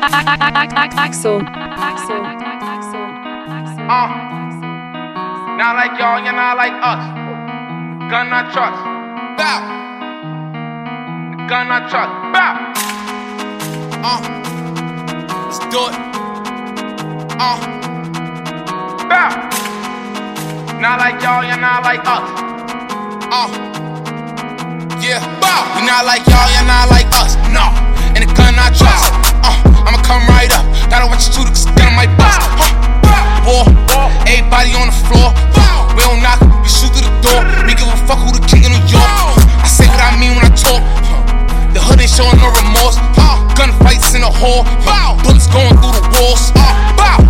Axel. Axel. Uh, not like y'all, you're not like us. Gun not trust. Bow. Gun not trust. Bow. Uh, let's do it. Uh, bow. Not like y'all, you're not like us. Uh, yeah, bow. We not like y'all, you're not like us. In the hall. Bullets going through the walls. Bow.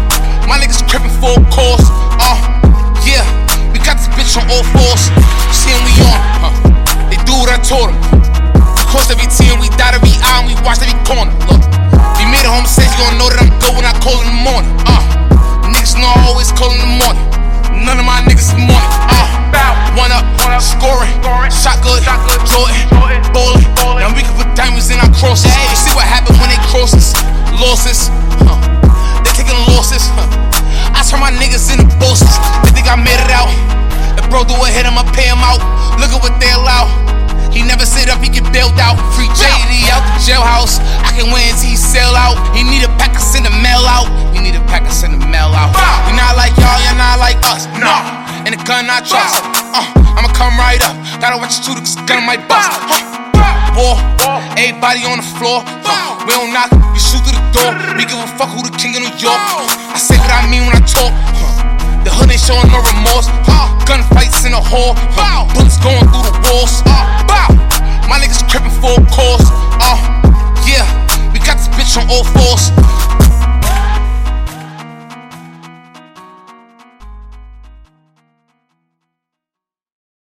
My niggas crippin' full course. Uh, yeah, we got this bitch on all fours. Seeing we on. huh. They do what I told them. We crossed every T and we dot every I and we watched every corner. Look, we made a home safe, you gon' know that I'm good when I call in the morning. Uh, niggas know I always call in the morning. None of my niggas in the morning. Uh, one up, one up, scoring, shot good, shot good, Jordan, bro do a hit, I'ma pay him out. Look at what they allow. He never sit up, he get bailed out. Free JD out the jailhouse. I can win until he sell out. He need a pack, I send the mail out. He need a pack, I send the mail out. We not like y'all, y'all not like us. No. And the gun not trust. Uh, I'ma come right up. Gotta watch you shoot, cause the gun might bust. Huh. War, everybody on the floor. Uh, we don't knock, we shoot through the door. We give a fuck who the king of New York. I say what I mean when I talk. Huh. The hood showing no remorse. Uh, gunfights in the hall. Uh, bullets going through the walls. Uh, bow. My niggas crippin' full course. Uh, yeah, we got this bitch on all fours.